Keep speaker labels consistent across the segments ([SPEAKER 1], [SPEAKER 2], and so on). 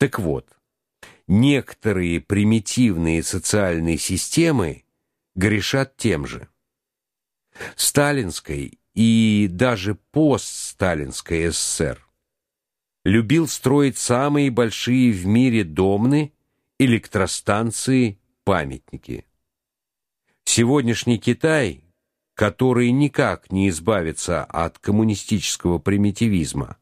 [SPEAKER 1] Так вот, некоторые примитивные социальные системы грешат тем же. Сталинской и даже постсталинской СССР любил строить самые большие в мире домны, электростанции, памятники. Сегодняшний Китай, который никак не избавится от коммунистического примитивизма,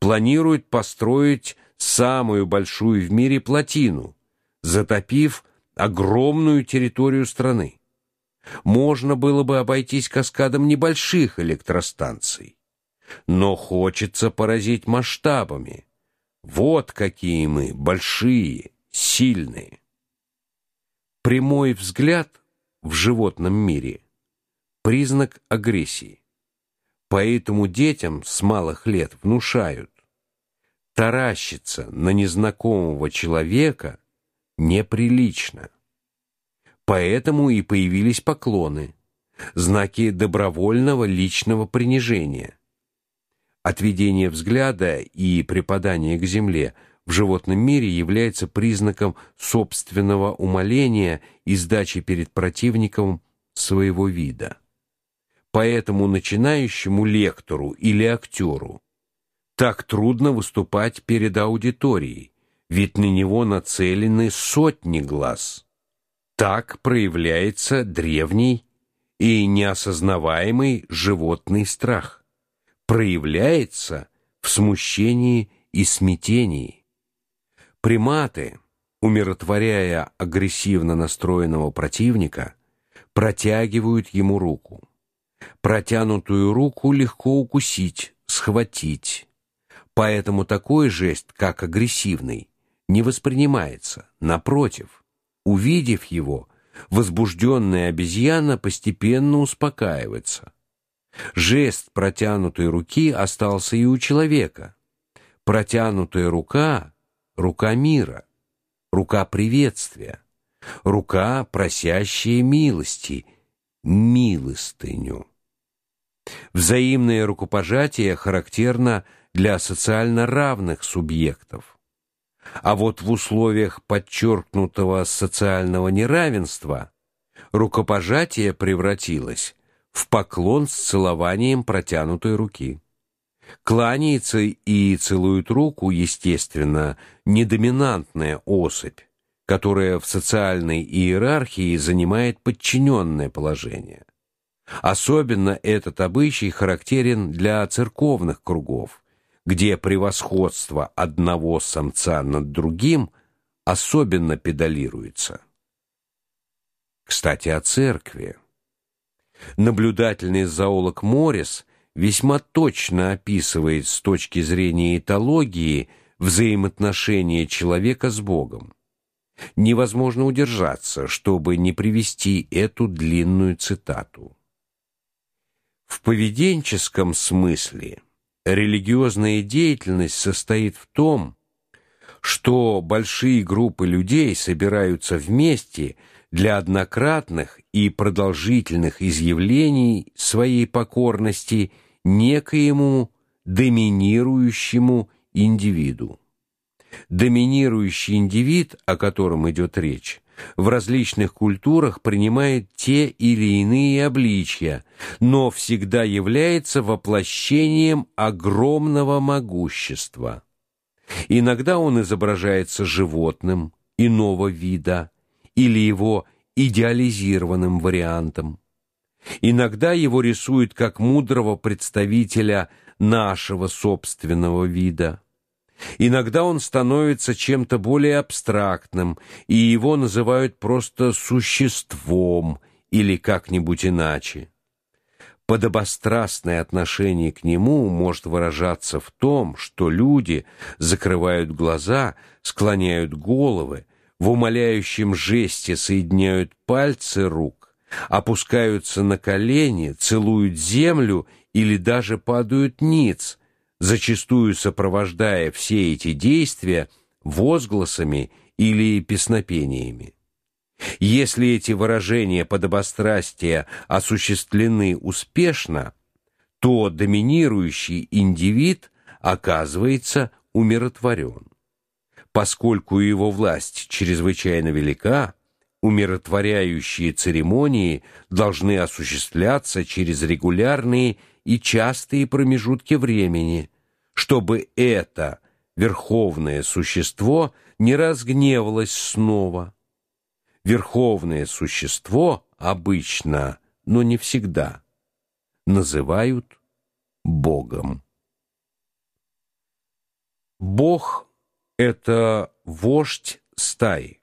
[SPEAKER 1] планирует построить самую большую в мире плотину, затопив огромную территорию страны. Можно было бы обойтись каскадом небольших электростанций, но хочется поразить масштабами. Вот какие мы большие, сильные. Прямой взгляд в животном мире признак агрессии. Поэтому детям с малых лет внушают: таращиться на незнакомого человека неприлично. Поэтому и появились поклоны, знаки добровольного личного принижения. Отведение взгляда и припадание к земле в животном мире является признаком собственного умаления и сдачи перед противником своего вида. Поэтому начинающему лектору или актеру так трудно выступать перед аудиторией, ведь на него нацелены сотни глаз. Так проявляется древний и неосознаваемый животный страх. Проявляется в смущении и смятении. Приматы, умиротворяя агрессивно настроенного противника, протягивают ему руку. Протянутую руку легко укусить, схватить. Поэтому такой жест, как агрессивный, не воспринимается. Напротив, Увидев его, возбужденная обезьяна постепенно успокаивается. Жест протянутой руки остался и у человека. Протянутая рука рука мира, рука приветствия, рука просящая милости, милостыню. Взаимное рукопожатие характерно для социально равных субъектов. А вот в условиях подчеркнутого социального неравенства рукопожатие превратилось в поклон с целованием протянутой руки. Кланяется и целует руку, естественно, недоминантная особь, которая в социальной иерархии занимает подчиненное положение. Особенно этот обычай характерен для церковных кругов где превосходство одного самца над другим особенно педалируется. Кстати, о церкви. Наблюдательный зоолог Моррис весьма точно описывает с точки зрения этологии взаимоотношения человека с Богом. Невозможно удержаться, чтобы не привести эту длинную цитату. В поведенческом смысле Религиозная деятельность состоит в том, что большие группы людей собираются вместе для однократных и продолжительных изъявлений своей покорности некоему доминирующему индивиду. Доминирующий индивид, о котором идет речь, в различных культурах принимает те или иные обличья, но всегда является воплощением огромного могущества. Иногда он изображается животным иного вида или его идеализированным вариантом. Иногда его рисуют как мудрого представителя нашего собственного вида. Иногда он становится чем-то более абстрактным, и его называют просто существом или как-нибудь иначе. Подобострастное отношение к нему может выражаться в том, что люди закрывают глаза, склоняют головы, в умоляющем жесте соединяют пальцы рук, опускаются на колени, целуют землю или даже падают ниц – зачастую сопровождая все эти действия возгласами или песнопениями. Если эти выражения подобострастия осуществлены успешно, то доминирующий индивид оказывается умиротворен. Поскольку его власть чрезвычайно велика, умиротворяющие церемонии должны осуществляться через регулярные и частые промежутки времени, чтобы это верховное существо не разгневалось снова. Верховное существо обычно, но не всегда, называют Богом. Бог это вождь стаи,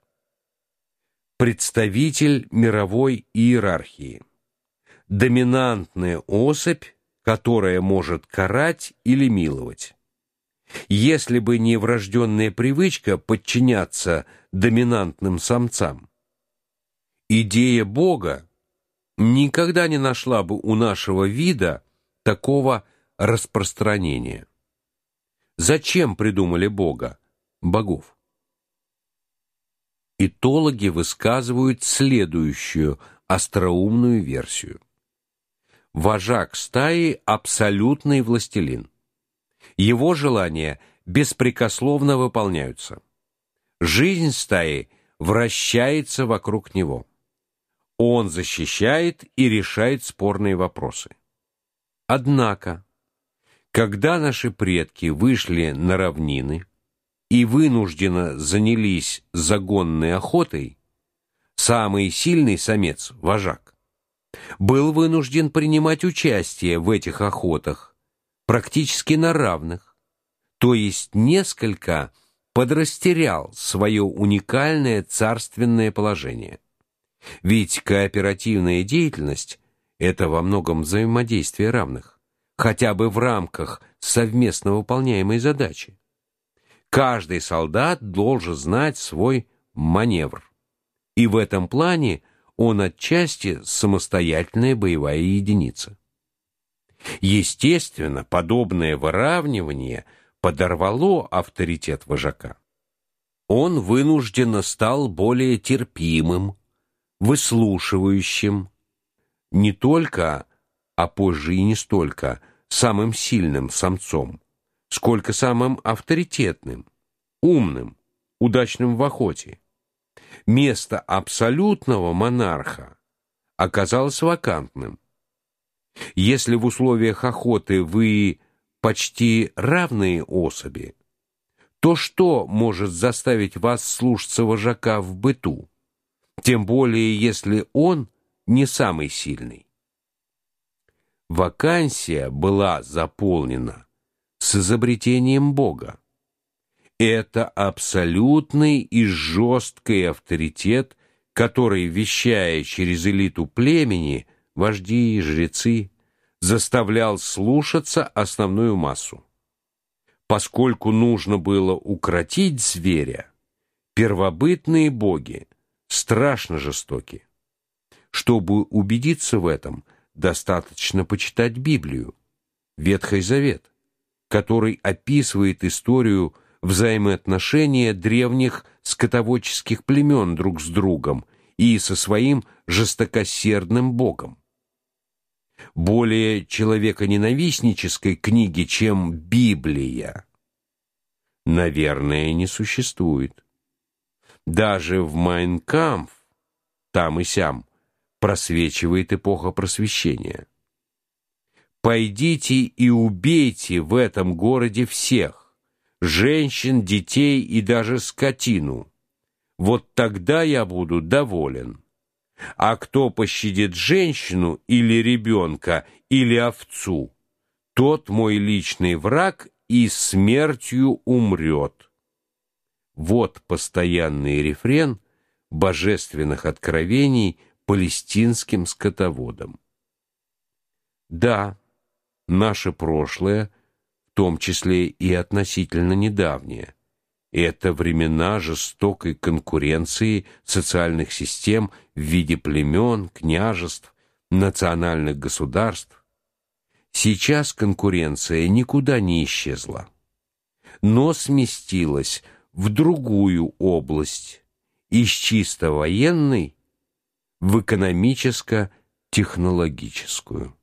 [SPEAKER 1] представитель мировой иерархии, доминантная особь, которая может карать или миловать. Если бы не врожденная привычка подчиняться доминантным самцам, идея Бога никогда не нашла бы у нашего вида такого распространения. Зачем придумали Бога, богов? Этологи высказывают следующую остроумную версию. Вожак стаи абсолютный властелин. Его желания беспрекословно выполняются. Жизнь стаи вращается вокруг него. Он защищает и решает спорные вопросы. Однако, когда наши предки вышли на равнины и вынужденно занялись загонной охотой, самый сильный самец, вожак, был вынужден принимать участие в этих охотах практически на равных, то есть несколько подрастерял свое уникальное царственное положение. Ведь кооперативная деятельность это во многом взаимодействие равных, хотя бы в рамках совместно выполняемой задачи. Каждый солдат должен знать свой маневр. И в этом плане он отчасти самостоятельная боевая единица. Естественно, подобное выравнивание подорвало авторитет вожака. Он вынужденно стал более терпимым, выслушивающим, не только, а позже и не столько самым сильным самцом, сколько самым авторитетным, умным, удачным в охоте. Место абсолютного монарха оказалось вакантным. Если в условиях охоты вы почти равные особи, то что может заставить вас слушаться вожака в быту? Тем более, если он не самый сильный. Вакансия была заполнена с изобретением Бога. Это абсолютный и жесткий авторитет, который, вещая через элиту племени, вожди и жрецы, заставлял слушаться основную массу. Поскольку нужно было укротить зверя, первобытные боги страшно жестоки. Чтобы убедиться в этом, достаточно почитать Библию, Ветхий Завет, который описывает историю взаимоотношения древних скотоводческих племен друг с другом и со своим жестокосердным богом. Более человеконенавистнической книги, чем Библия, наверное, не существует. Даже в Майнкамф там и сям просвечивает эпоха просвещения. Пойдите и убейте в этом городе всех: женщин, детей и даже скотину. Вот тогда я буду доволен. А кто пощадит женщину или ребенка или овцу, тот мой личный враг и смертью умрет. Вот постоянный рефрен божественных откровений палестинским скотоводам. Да, наше прошлое, том числе и относительно недавнее, это времена жестокой конкуренции социальных систем в виде племен, княжеств, национальных государств. Сейчас конкуренция никуда не исчезла, но сместилась в другую область, из чисто военной в экономическо-технологическую.